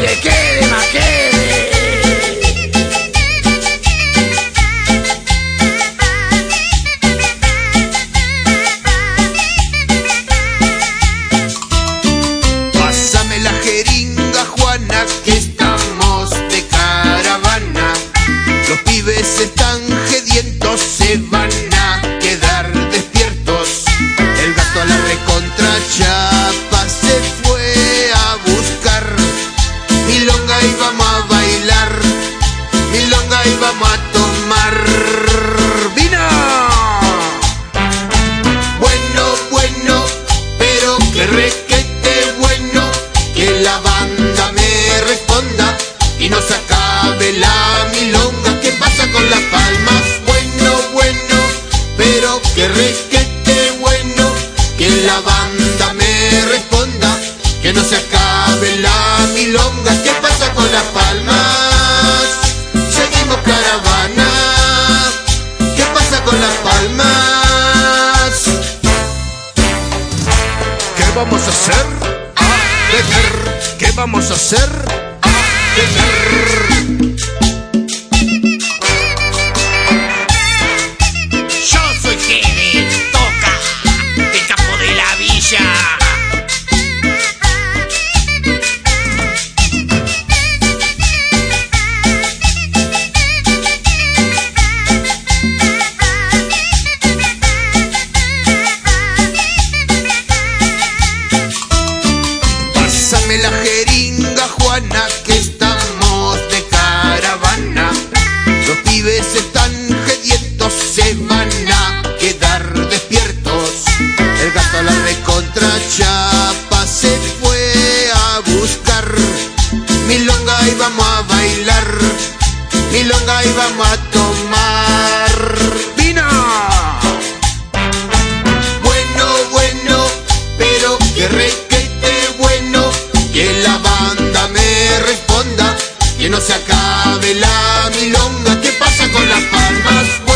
le quede más quede. Pásame la jeringa, Juana, que estamos de caravana. Los pibes están y vamos a bailar, milonga y vamos a tomar vino. Bueno, bueno, pero que requete bueno, que la banda me responda y no se acabe la milonga. ¿Qué pasa con las palmas? Bueno, bueno, pero que requete vamos a hacer? A beber. ¿Qué vamos a hacer? A beber. La jeringa, Juana, que estamos de caravana. Los pibes están gedientos, se van a quedar despiertos. El gato a la recontra chapa se fue a buscar. Milonga y vamos a bailar. Milonga y vamos a tomar vino. Bueno, bueno, pero que requete no se acabe la milonga. ¿Qué pasa con las palmas?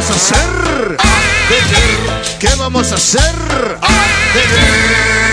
Vamos a hacer? ¿Qué vamos a hacer? A beber.